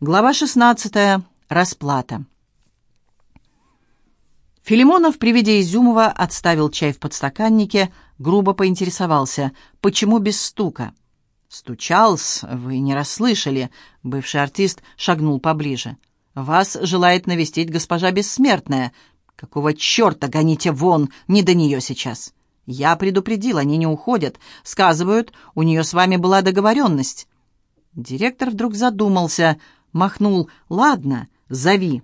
Глава 16. Расплата. Филимонов при виде Изюмова отставил чай в подстаканнике, грубо поинтересовался, почему без стука. «Стучал-с, вы не расслышали», — бывший артист шагнул поближе. «Вас желает навестить госпожа Бессмертная. Какого черта гоните вон, не до нее сейчас?» «Я предупредил, они не уходят. Сказывают, у нее с вами была договоренность». Директор вдруг задумался — махнул «Ладно, зови».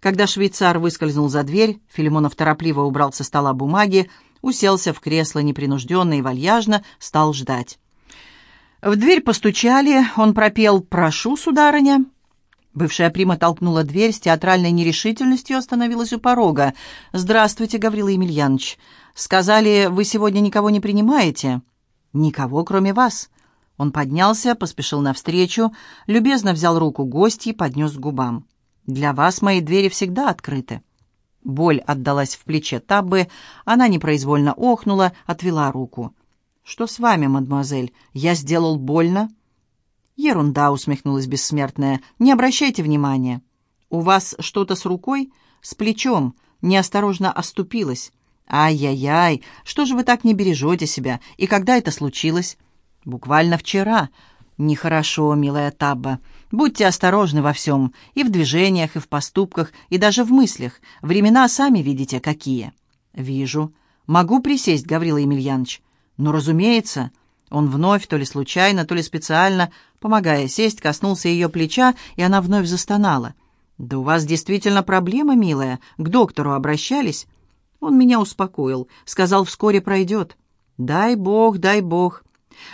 Когда швейцар выскользнул за дверь, Филимонов торопливо убрал со стола бумаги, уселся в кресло непринужденно и вальяжно, стал ждать. В дверь постучали, он пропел «Прошу, сударыня». Бывшая прима толкнула дверь, с театральной нерешительностью остановилась у порога. «Здравствуйте, Гаврила Емельянович. Сказали, вы сегодня никого не принимаете?» «Никого, кроме вас. Он поднялся, поспешил навстречу, любезно взял руку гостьи, поднес к губам. «Для вас мои двери всегда открыты». Боль отдалась в плече Таббы, она непроизвольно охнула, отвела руку. «Что с вами, мадемуазель? Я сделал больно?» «Ерунда», — усмехнулась бессмертная, — «не обращайте внимания». «У вас что-то с рукой?» «С плечом. Неосторожно оступилась». «Ай-яй-яй, что же вы так не бережете себя? И когда это случилось?» «Буквально вчера. Нехорошо, милая Табба. Будьте осторожны во всем, и в движениях, и в поступках, и даже в мыслях. Времена сами видите, какие». «Вижу. Могу присесть, Гаврила Емельянович?» «Ну, разумеется». Он вновь, то ли случайно, то ли специально, помогая сесть, коснулся ее плеча, и она вновь застонала. «Да у вас действительно проблема, милая. К доктору обращались?» Он меня успокоил, сказал, вскоре пройдет. «Дай бог, дай бог».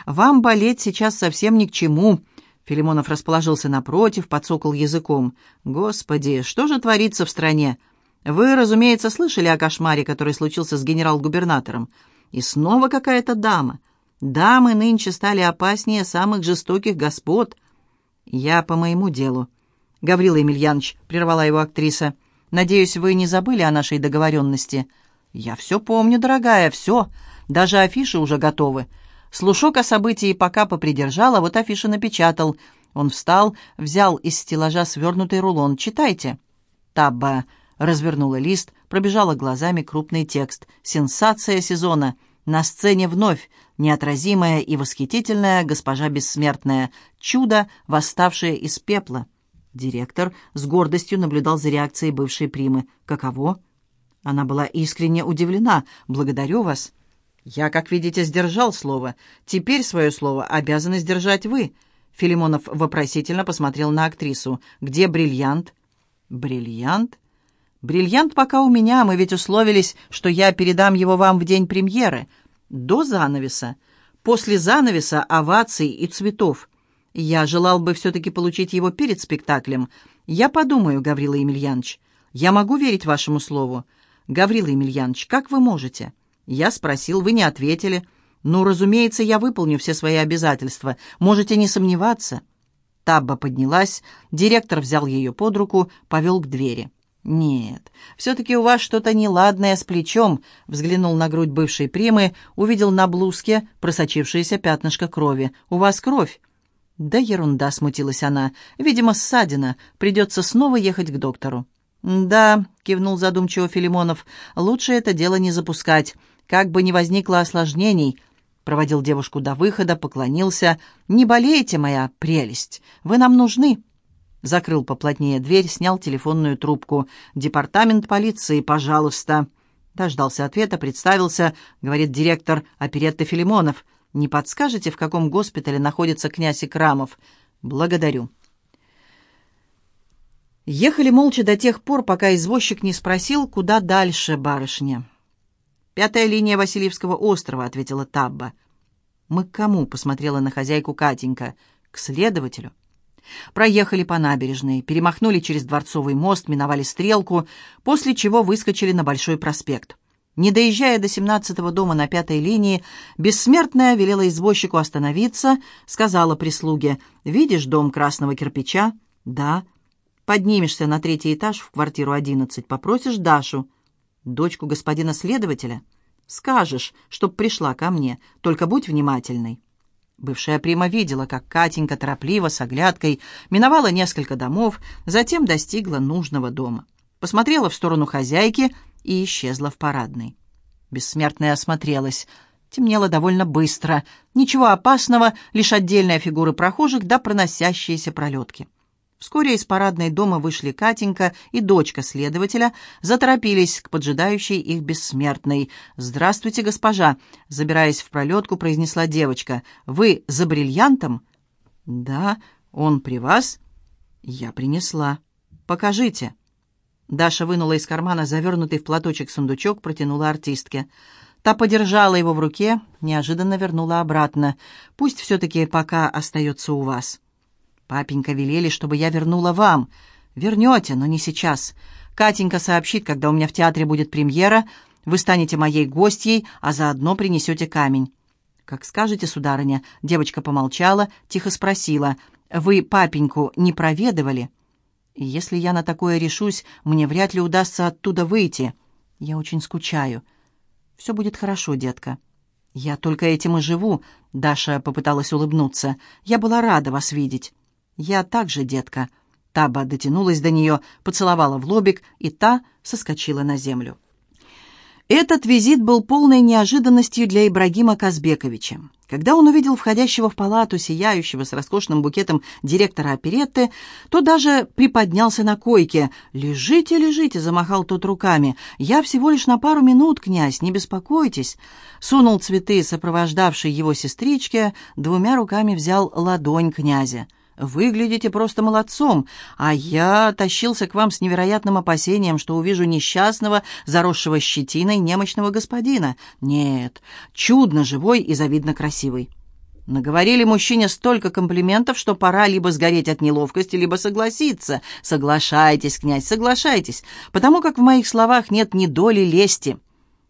«Вам болеть сейчас совсем ни к чему». Филимонов расположился напротив, подсокал языком. «Господи, что же творится в стране? Вы, разумеется, слышали о кошмаре, который случился с генерал-губернатором. И снова какая-то дама. Дамы нынче стали опаснее самых жестоких господ». «Я по моему делу». «Гаврила Емельянович», — прервала его актриса, — «надеюсь, вы не забыли о нашей договоренности?» «Я все помню, дорогая, все. Даже афиши уже готовы. Слушок о событии пока попридержал, а вот афиши напечатал. Он встал, взял из стеллажа свернутый рулон. «Читайте». Табба развернула лист, пробежала глазами крупный текст. «Сенсация сезона. На сцене вновь неотразимая и восхитительная госпожа бессмертная. Чудо, восставшее из пепла». Директор с гордостью наблюдал за реакцией бывшей примы. «Каково?» Она была искренне удивлена. «Благодарю вас». «Я, как видите, сдержал слово. Теперь свое слово обязаны сдержать вы». Филимонов вопросительно посмотрел на актрису. «Где бриллиант?» «Бриллиант?» «Бриллиант пока у меня. Мы ведь условились, что я передам его вам в день премьеры. До занавеса. После занавеса оваций и цветов. Я желал бы все-таки получить его перед спектаклем. Я подумаю, Гаврила Емельянович. Я могу верить вашему слову? Гаврила Емельянович, как вы можете?» Я спросил, вы не ответили. Ну, разумеется, я выполню все свои обязательства. Можете не сомневаться. Табба поднялась, директор взял ее под руку, повел к двери. «Нет, все-таки у вас что-то неладное с плечом», — взглянул на грудь бывшей примы, увидел на блузке просочившееся пятнышко крови. «У вас кровь?» «Да ерунда», — смутилась она. «Видимо, ссадина. Придется снова ехать к доктору». «Да», — кивнул задумчиво Филимонов, — «лучше это дело не запускать как бы ни возникло осложнений. Проводил девушку до выхода, поклонился. «Не болейте, моя прелесть, вы нам нужны». Закрыл поплотнее дверь, снял телефонную трубку. «Департамент полиции, пожалуйста». Дождался ответа, представился, говорит директор оперетты Филимонов. «Не подскажете, в каком госпитале находится князь Икрамов?» «Благодарю». Ехали молча до тех пор, пока извозчик не спросил, куда дальше барышня. «Пятая линия Васильевского острова», — ответила Табба. «Мы к кому?» — посмотрела на хозяйку Катенька. «К следователю». Проехали по набережной, перемахнули через Дворцовый мост, миновали Стрелку, после чего выскочили на Большой проспект. Не доезжая до семнадцатого дома на пятой линии, бессмертная велела извозчику остановиться, сказала прислуге, «Видишь дом красного кирпича?» «Да». «Поднимешься на третий этаж в квартиру одиннадцать, попросишь Дашу». Дочку господина следователя? Скажешь, чтоб пришла ко мне, только будь внимательной. Бывшая прима видела, как Катенька торопливо, с оглядкой, миновала несколько домов, затем достигла нужного дома. Посмотрела в сторону хозяйки и исчезла в парадной. Бессмертная осмотрелась. Темнело довольно быстро. Ничего опасного, лишь отдельные фигуры прохожих да проносящиеся пролетки. Вскоре из парадной дома вышли Катенька и дочка следователя, заторопились к поджидающей их бессмертной. «Здравствуйте, госпожа!» — забираясь в пролетку, произнесла девочка. «Вы за бриллиантом?» «Да, он при вас?» «Я принесла. Покажите». Даша вынула из кармана завернутый в платочек сундучок, протянула артистке. Та подержала его в руке, неожиданно вернула обратно. «Пусть все-таки пока остается у вас». «Папенька велели, чтобы я вернула вам. Вернете, но не сейчас. Катенька сообщит, когда у меня в театре будет премьера. Вы станете моей гостьей, а заодно принесете камень». «Как скажете, сударыня», — девочка помолчала, тихо спросила. «Вы папеньку не проведывали?» «Если я на такое решусь, мне вряд ли удастся оттуда выйти. Я очень скучаю». «Все будет хорошо, детка». «Я только этим и живу», — Даша попыталась улыбнуться. «Я была рада вас видеть». «Я также, детка». Таба дотянулась до нее, поцеловала в лобик, и та соскочила на землю. Этот визит был полной неожиданностью для Ибрагима Казбековича. Когда он увидел входящего в палату, сияющего с роскошным букетом директора оперетты, то даже приподнялся на койке. «Лежите, лежите!» — замахал тот руками. «Я всего лишь на пару минут, князь, не беспокойтесь!» Сунул цветы, сопровождавшей его сестричке, двумя руками взял ладонь князя. Выглядите просто молодцом, а я тащился к вам с невероятным опасением, что увижу несчастного, заросшего щетиной немощного господина. Нет, чудно живой и завидно красивый. Наговорили мужчине столько комплиментов, что пора либо сгореть от неловкости, либо согласиться. Соглашайтесь, князь, соглашайтесь, потому как в моих словах нет ни доли лести.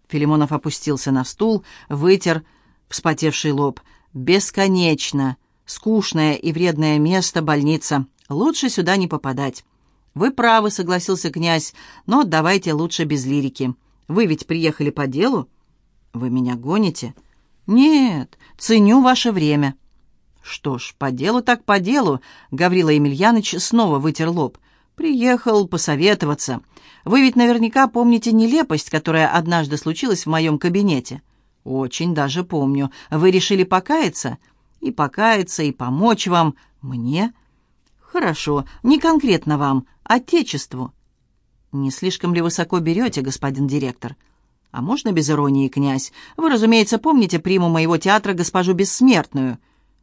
Филимонов опустился на стул, вытер вспотевший лоб. «Бесконечно!» Скучное и вредное место, больница. Лучше сюда не попадать. Вы правы, согласился князь, но давайте лучше без лирики. Вы ведь приехали по делу? Вы меня гоните? Нет, ценю ваше время. Что ж, по делу так по делу, Гаврила Емельяныч снова вытер лоб. Приехал посоветоваться. Вы ведь наверняка помните нелепость, которая однажды случилась в моем кабинете. Очень даже помню. Вы решили покаяться? И покаяться, и помочь вам. Мне? Хорошо, не конкретно вам, Отечеству. Не слишком ли высоко берете, господин директор? А можно без иронии, князь? Вы, разумеется, помните приму моего театра госпожу Бессмертную.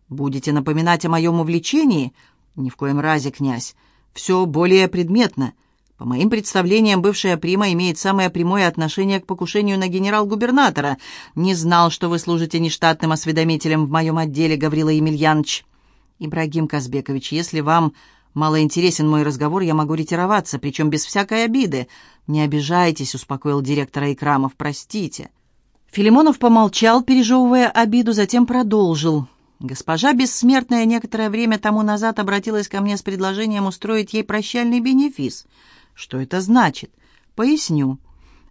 Будете напоминать о моем увлечении? Ни в коем разе, князь. Все более предметно — по моим представлениям, бывшая прима имеет самое прямое отношение к покушению на генерал-губернатора. Не знал, что вы служите нештатным осведомителем в моем отделе, Гаврила Емельянович. Ибрагим Казбекович, если вам мало интересен мой разговор, я могу ретироваться, причем без всякой обиды. Не обижайтесь, успокоил директора Икрамов, простите. Филимонов помолчал, пережевывая обиду, затем продолжил. Госпожа Бессмертная некоторое время тому назад обратилась ко мне с предложением устроить ей прощальный бенефис — что это значит? Поясню.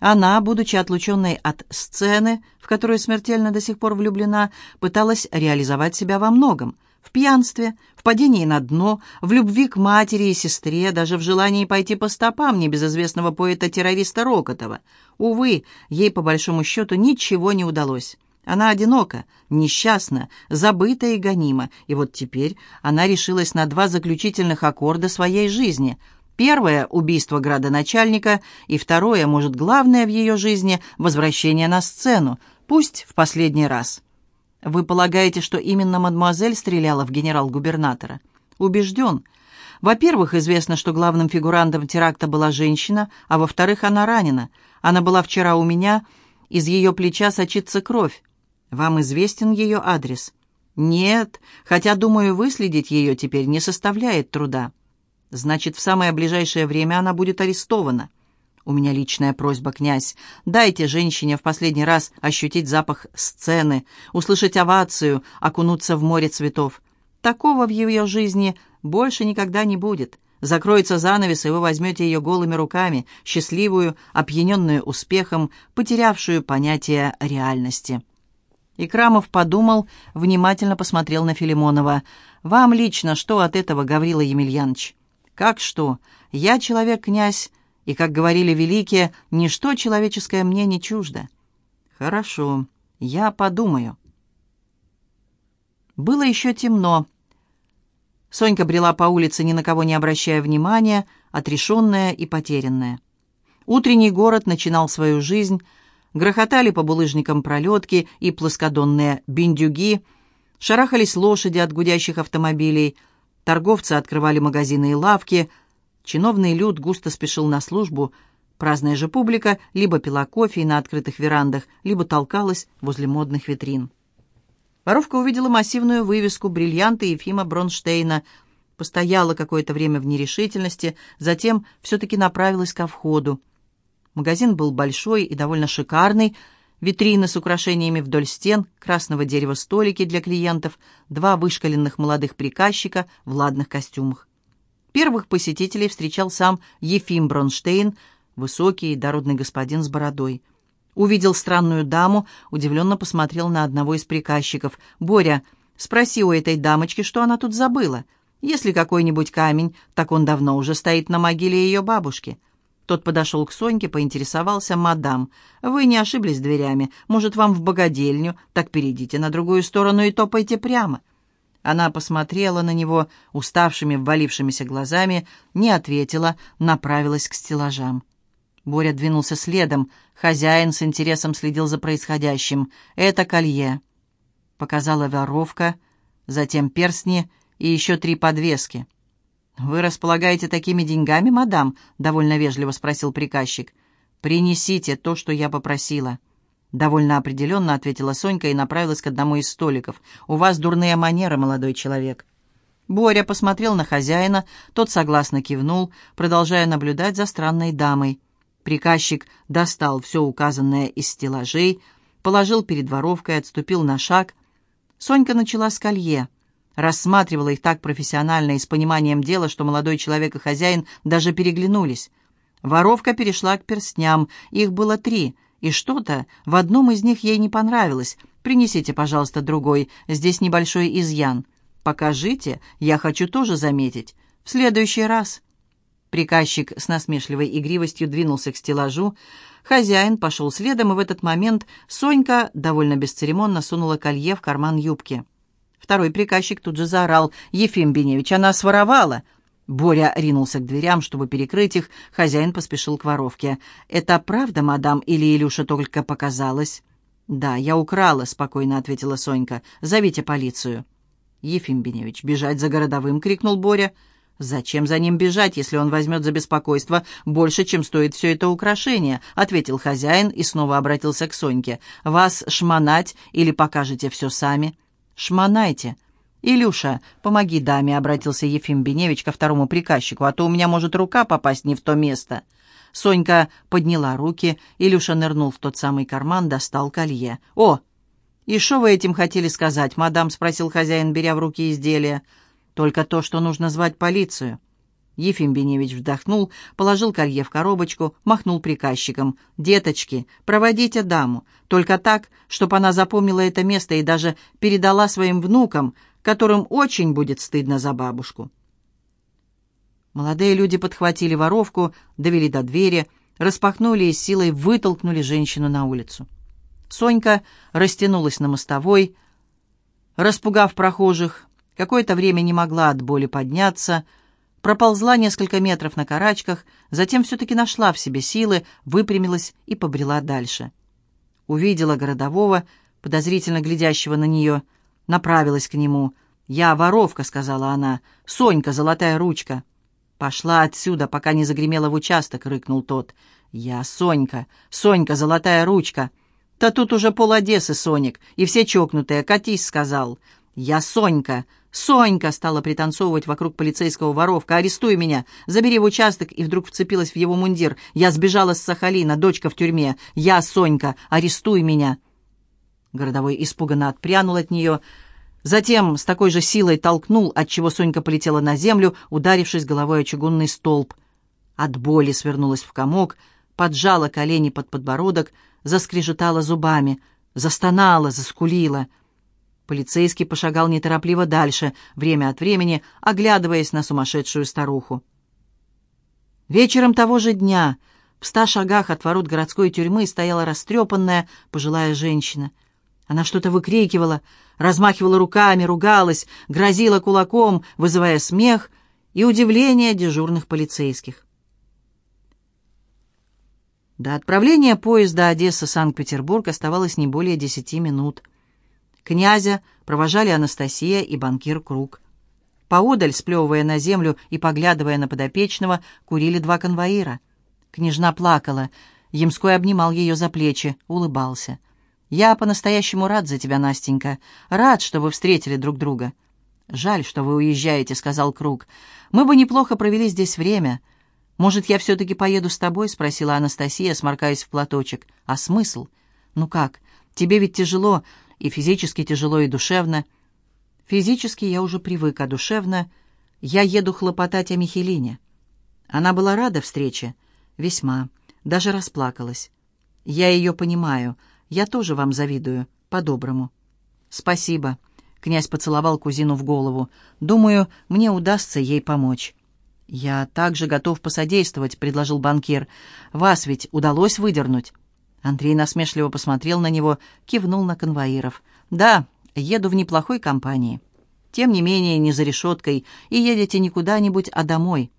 Она, будучи отлученной от сцены, в которую смертельно до сих пор влюблена, пыталась реализовать себя во многом. В пьянстве, в падении на дно, в любви к матери и сестре, даже в желании пойти по стопам небезызвестного поэта-террориста Рокотова. Увы, ей, по большому счету, ничего не удалось. Она одинока, несчастна, забыта и гонима, и вот теперь она решилась на два заключительных аккорда своей жизни — Первое – убийство градоначальника, и второе, может, главное в ее жизни – возвращение на сцену, пусть в последний раз. Вы полагаете, что именно мадемуазель стреляла в генерал-губернатора? Убежден. Во-первых, известно, что главным фигурантом теракта была женщина, а во-вторых, она ранена. Она была вчера у меня, из ее плеча сочится кровь. Вам известен ее адрес? Нет, хотя, думаю, выследить ее теперь не составляет труда. Значит, в самое ближайшее время она будет арестована. У меня личная просьба, князь. Дайте женщине в последний раз ощутить запах сцены, услышать овацию, окунуться в море цветов. Такого в ее жизни больше никогда не будет. Закроется занавес, и вы возьмете ее голыми руками, счастливую, опьяненную успехом, потерявшую понятие реальности. Икрамов подумал, внимательно посмотрел на Филимонова. «Вам лично что от этого, Гаврила Емельянович?» «Как что? Я человек-князь, и, как говорили великие, ничто человеческое мне не чуждо». «Хорошо, я подумаю». Было еще темно. Сонька брела по улице, ни на кого не обращая внимания, отрешенная и потерянная. Утренний город начинал свою жизнь, грохотали по булыжникам пролетки и плоскодонные биндюги, шарахались лошади от гудящих автомобилей, торговцы открывали магазины и лавки, чиновный люд густо спешил на службу, праздная же публика либо пила кофе на открытых верандах, либо толкалась возле модных витрин. Воровка увидела массивную вывеску «Бриллианты Ефима Бронштейна», постояла какое-то время в нерешительности, затем все-таки направилась ко входу. Магазин был большой и довольно шикарный. Витрины с украшениями вдоль стен, красного дерева столики для клиентов, два вышкаленных молодых приказчика в ладных костюмах. Первых посетителей встречал сам Ефим Бронштейн, высокий и дородный господин с бородой. Увидел странную даму, удивленно посмотрел на одного из приказчиков. «Боря, спроси у этой дамочки, что она тут забыла. Если какой-нибудь камень, так он давно уже стоит на могиле ее бабушки». Тот подошел к Соньке, поинтересовался, «Мадам, вы не ошиблись дверями. Может, вам в богадельню? Так перейдите на другую сторону и топайте прямо». Она посмотрела на него уставшими, ввалившимися глазами, не ответила, направилась к стеллажам. Боря двинулся следом. Хозяин с интересом следил за происходящим. «Это колье», — показала воровка, затем перстни и еще три подвески. «Вы располагаете такими деньгами, мадам?» — довольно вежливо спросил приказчик. «Принесите то, что я попросила». Довольно определенно ответила Сонька и направилась к одному из столиков. «У вас дурные манеры, молодой человек». Боря посмотрел на хозяина, тот согласно кивнул, продолжая наблюдать за странной дамой. Приказчик достал все указанное из стеллажей, положил перед воровкой, отступил на шаг. Сонька начала с колье рассматривала их так профессионально и с пониманием дела, что молодой человек и хозяин даже переглянулись. Воровка перешла к перстням, их было три, и что-то в одном из них ей не понравилось. «Принесите, пожалуйста, другой, здесь небольшой изъян». «Покажите, я хочу тоже заметить. В следующий раз». Приказчик с насмешливой игривостью двинулся к стеллажу. Хозяин пошел следом, и в этот момент Сонька довольно бесцеремонно сунула колье в карман юбки. Второй приказчик тут же заорал. «Ефим Беневич, она своровала!» Боря ринулся к дверям, чтобы перекрыть их. Хозяин поспешил к воровке. «Это правда, мадам, или Илюша только показалось?» «Да, я украла», — спокойно ответила Сонька. «Зовите полицию». «Ефим Беневич, бежать за городовым!» — крикнул Боря. «Зачем за ним бежать, если он возьмет за беспокойство больше, чем стоит все это украшение?» — ответил хозяин и снова обратился к Соньке. «Вас шмонать или покажете все сами?» «Шмонайте!» «Илюша, помоги даме», — обратился Ефим Беневич ко второму приказчику, «а то у меня может рука попасть не в то место». Сонька подняла руки, Илюша нырнул в тот самый карман, достал колье. «О! И что вы этим хотели сказать, мадам?» — спросил хозяин, беря в руки изделие. «Только то, что нужно звать полицию». Ефим Беневич вздохнул, положил колье в коробочку, махнул приказчиком. «Деточки, проводите даму. Только так, чтобы она запомнила это место и даже передала своим внукам, которым очень будет стыдно за бабушку». Молодые люди подхватили воровку, довели до двери, распахнули и силой вытолкнули женщину на улицу. Сонька растянулась на мостовой, распугав прохожих, какое-то время не могла от боли подняться — проползла несколько метров на карачках, затем все-таки нашла в себе силы, выпрямилась и побрела дальше. Увидела городового, подозрительно глядящего на нее, направилась к нему. «Я воровка», — сказала она, — «Сонька, золотая ручка». «Пошла отсюда, пока не загремела в участок», — рыкнул тот. «Я Сонька, Сонька, золотая ручка». «Да тут уже пол Одессы, Соник, и все чокнутые, катись», — сказал. «Я Сонька, «Сонька!» — стала пританцовывать вокруг полицейского воровка. «Арестуй меня! Забери в участок!» И вдруг вцепилась в его мундир. «Я сбежала с Сахалина, дочка в тюрьме! Я Сонька! Арестуй меня!» Городовой испуганно отпрянул от нее. Затем с такой же силой толкнул, отчего Сонька полетела на землю, ударившись головой о чугунный столб. От боли свернулась в комок, поджала колени под подбородок, заскрежетала зубами. застонала, заскулила. Полицейский пошагал неторопливо дальше, время от времени оглядываясь на сумасшедшую старуху. Вечером того же дня в ста шагах от ворот городской тюрьмы стояла растрепанная пожилая женщина. Она что-то выкрикивала, размахивала руками, ругалась, грозила кулаком, вызывая смех и удивление дежурных полицейских. До отправления поезда Одесса-Санкт-Петербург оставалось не более десяти минут. Князя провожали Анастасия и банкир Круг. Поодаль, сплевывая на землю и поглядывая на подопечного, курили два конвоира. Княжна плакала. Ямской обнимал ее за плечи, улыбался. «Я по-настоящему рад за тебя, Настенька. Рад, что вы встретили друг друга». «Жаль, что вы уезжаете», — сказал Круг. «Мы бы неплохо провели здесь время». «Может, я все-таки поеду с тобой?» — спросила Анастасия, сморкаясь в платочек. «А смысл? Ну как? Тебе ведь тяжело, и физически тяжело, и душевно». Физически я уже привык, а душевно я еду хлопотать о Михелине. Она была рада встрече, весьма, даже расплакалась. Я ее понимаю, я тоже вам завидую, по-доброму. Спасибо. Князь поцеловал кузину в голову. Думаю, мне удастся ей помочь. «Я также готов посодействовать», — предложил банкир. «Вас ведь удалось выдернуть?» Андрей насмешливо посмотрел на него, кивнул на конвоиров. «Да, еду в неплохой компании. Тем не менее, не за решеткой, и едете не куда-нибудь, а домой.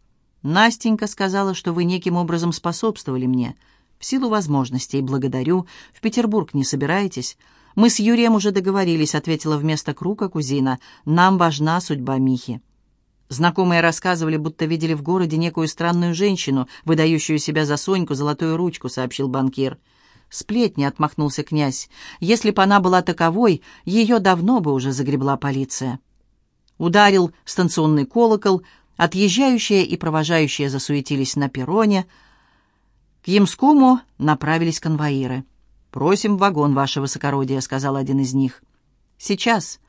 Настенька сказала, что вы неким образом способствовали мне. В силу возможностей благодарю. В Петербург не собираетесь?» «Мы с Юрием уже договорились», — ответила вместо круга кузина. «Нам важна судьба Михи». Знакомые рассказывали, будто видели в городе некую странную женщину, выдающую себя за Соньку золотую ручку, сообщил банкир. «Сплетни», — отмахнулся князь. «Если бы она была таковой, ее давно бы уже загребла полиция». Ударил станционный колокол, отъезжающие и провожающие засуетились на перроне. К Ямскому направились конвоиры. «Просим вагон, ваше высокородие», — сказал один из них. «Сейчас».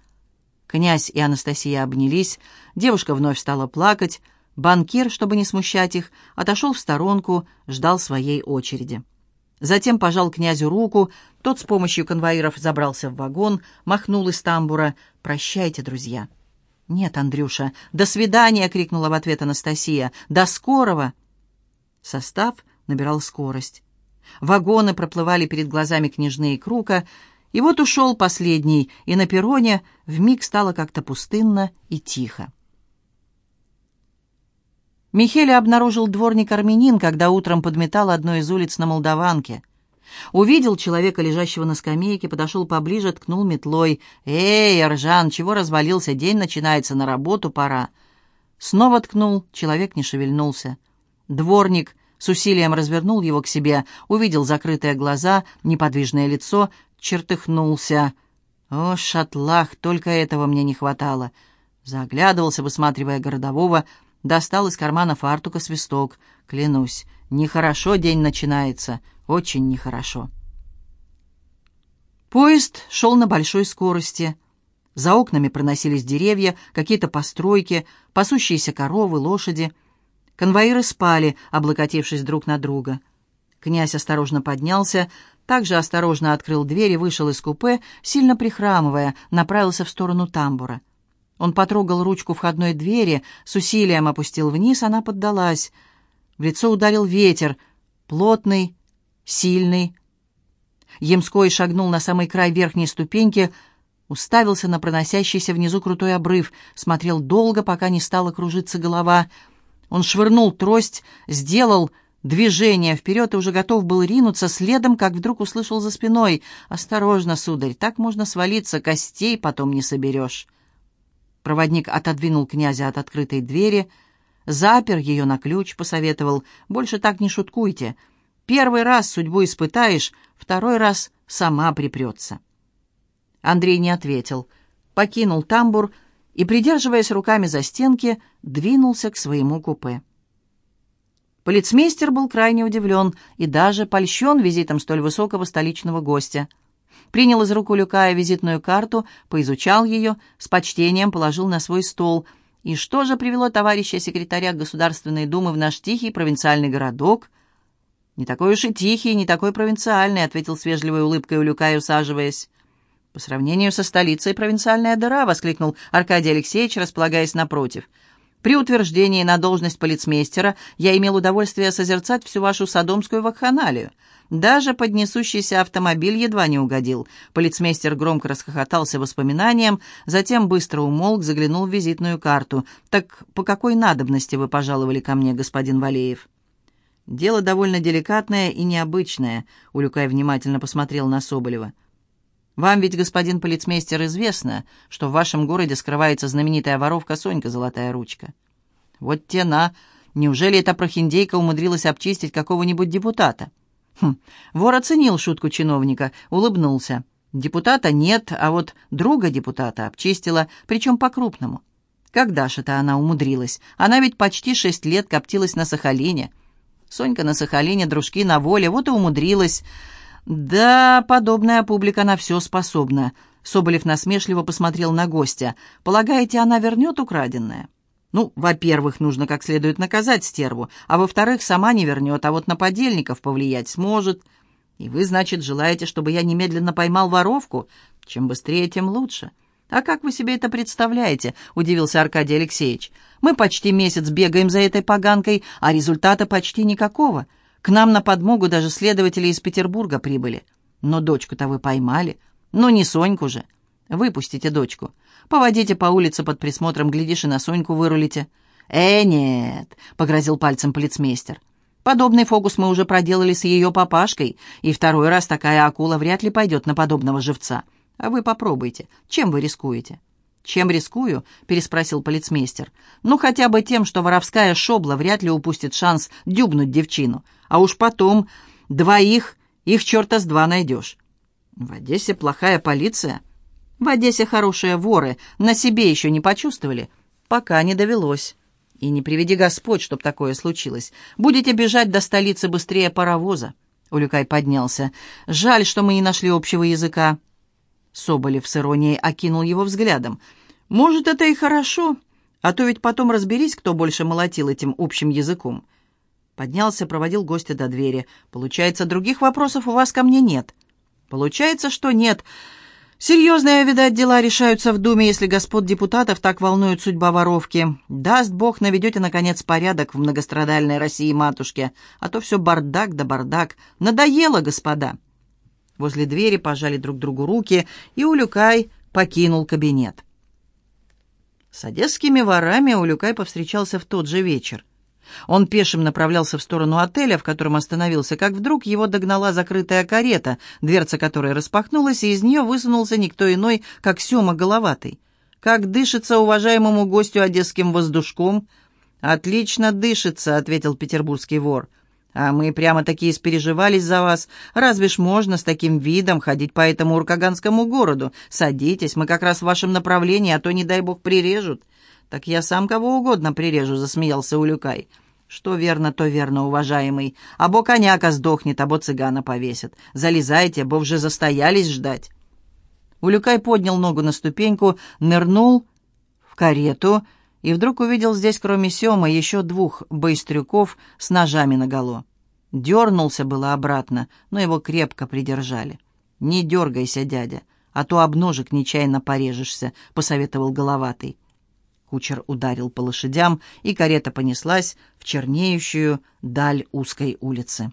Князь и Анастасия обнялись, девушка вновь стала плакать. Банкир, чтобы не смущать их, отошел в сторонку, ждал своей очереди. Затем пожал князю руку, тот с помощью конвоиров забрался в вагон, махнул из тамбура. «Прощайте, друзья». «Нет, Андрюша, до свидания!» — крикнула в ответ Анастасия. «До скорого!» Состав набирал скорость. Вагоны проплывали перед глазами княжны и круга, и вот ушел последний, и на перроне вмиг стало как-то пустынно и тихо. Михеля обнаружил дворник армянин, когда утром подметал одну из улиц на Молдаванке. Увидел человека, лежащего на скамейке, подошел поближе, ткнул метлой. «Эй, Аржан, чего развалился? День начинается, на работу пора». Снова ткнул, человек не шевельнулся. Дворник с усилием развернул его к себе, увидел закрытые глаза, неподвижное лицо, чертыхнулся. «О, шатлах, только этого мне не хватало!» Заглядывался, высматривая городового, достал из кармана фартука свисток. «Клянусь, нехорошо день начинается, очень нехорошо». Поезд шел на большой скорости. За окнами проносились деревья, какие-то постройки, пасущиеся коровы, лошади. Конвоиры спали, облокотившись друг на друга. Князь осторожно поднялся, также осторожно открыл дверь и вышел из купе, сильно прихрамывая, направился в сторону тамбура. Он потрогал ручку входной двери, с усилием опустил вниз, она поддалась. В лицо ударил ветер, плотный, сильный. Емской шагнул на самый край верхней ступеньки, уставился на проносящийся внизу крутой обрыв, смотрел долго, пока не стала кружиться голова. Он швырнул трость, сделал движение вперед и уже готов был ринуться следом, как вдруг услышал за спиной «Осторожно, сударь, так можно свалиться, костей потом не соберешь». Проводник отодвинул князя от открытой двери, запер ее на ключ, посоветовал «Больше так не шуткуйте. Первый раз судьбу испытаешь, второй раз сама припрется». Андрей не ответил, покинул тамбур и, придерживаясь руками за стенки, двинулся к своему купе. Полицмейстер был крайне удивлен и даже польщен визитом столь высокого столичного гостя. Принял из рук у Люкая визитную карту, поизучал ее, с почтением положил на свой стол. И что же привело товарища секретаря Государственной Думы в наш тихий провинциальный городок? «Не такой уж и тихий, не такой провинциальный», — ответил с вежливой улыбкой Улюкай, усаживаясь. «По сравнению со столицей провинциальная дыра», — воскликнул Аркадий Алексеевич, располагаясь напротив. «При утверждении на должность полицмейстера я имел удовольствие созерцать всю вашу садомскую вакханалию. Даже поднесущийся автомобиль едва не угодил. Полицмейстер громко расхохотался воспоминанием, затем быстро умолк, заглянул в визитную карту. «Так по какой надобности вы пожаловали ко мне, господин Валеев?» «Дело довольно деликатное и необычное», — Улюкай внимательно посмотрел на Соболева. «Вам ведь, господин полицмейстер, известно, что в вашем городе скрывается знаменитая воровка Сонька Золотая Ручка». «Вот те на! Неужели эта прохиндейка умудрилась обчистить какого-нибудь депутата?» Хм, вор оценил шутку чиновника, улыбнулся. Депутата нет, а вот друга депутата обчистила, причем по-крупному. Как Даша-то она умудрилась? Она ведь почти шесть лет коптилась на Сахалине. Сонька на Сахалине, дружки на воле, вот и умудрилась. Да, подобная публика на все способна. Соболев насмешливо посмотрел на гостя. Полагаете, она вернет украденное? Ну, во-первых, нужно как следует наказать стерву, а во-вторых, сама не вернет, а вот на подельников повлиять сможет. И вы, значит, желаете, чтобы я немедленно поймал воровку? Чем быстрее, тем лучше. «А как вы себе это представляете?» — удивился Аркадий Алексеевич. «Мы почти месяц бегаем за этой поганкой, а результата почти никакого. К нам на подмогу даже следователи из Петербурга прибыли. Но дочку-то вы поймали. Но не Соньку же. Выпустите дочку. Поводите по улице под присмотром, глядишь, и на Соньку вырулите». «Э, нет», — погрозил пальцем полицмейстер. «Подобный фокус мы уже проделали с ее папашкой, и второй раз такая акула вряд ли пойдет на подобного живца». А вы попробуйте. Чем вы рискуете?» «Чем рискую?» — переспросил полицмейстер. «Ну, хотя бы тем, что воровская шобла вряд ли упустит шанс дюбнуть девчину. А уж потом двоих, их черта с два найдешь». «В Одессе плохая полиция?» «В Одессе хорошие воры. На себе еще не почувствовали?» «Пока не довелось». «И не приведи Господь, чтоб такое случилось. Будете бежать до столицы быстрее паровоза». Улюкай поднялся. «Жаль, что мы не нашли общего языка». Соболев с иронией окинул его взглядом. «Может, это и хорошо, а то ведь потом разберись, кто больше молотил этим общим языком». Поднялся, проводил гостя до двери. «Получается, других вопросов у вас ко мне нет?» «Получается, что нет. Серьезные, видать, дела решаются в Думе, если господ депутатов так волнует судьба воровки. Даст Бог, наведете, наконец, порядок в многострадальной России матушке, а то все бардак да бардак. Надоело, господа!» Возле двери пожали друг другу руки, и Улюкай покинул кабинет. С одесскими ворами Улюкай повстречался в тот же вечер. Он пешим направлялся в сторону отеля, в котором остановился, как вдруг его догнала закрытая карета, дверца которой распахнулась, и из нее высунулся никто иной, как Сема Головатый. «Как дышится уважаемому гостю одесским воздушком?» «Отлично дышится», — ответил петербургский вор. А мы прямо-таки испереживались за вас. Разве ж можно с таким видом ходить по этому уркаганскому городу? Садитесь, мы как раз в вашем направлении, а то, не дай бог, прирежут». «Так я сам кого угодно прирежу», — засмеялся Улюкай. «Что верно, то верно, уважаемый. Або коняка сдохнет, або цыгана повесят. Залезайте, бо уже застоялись ждать». Улюкай поднял ногу на ступеньку, нырнул в карету и вдруг увидел здесь, кроме Сёма, еще двух быстрюков с ножами наголо. Дернулся было обратно, но его крепко придержали. «Не дергайся, дядя, а то об ножик нечаянно порежешься», — посоветовал головатый. Кучер ударил по лошадям, и карета понеслась в чернеющую даль узкой улицы.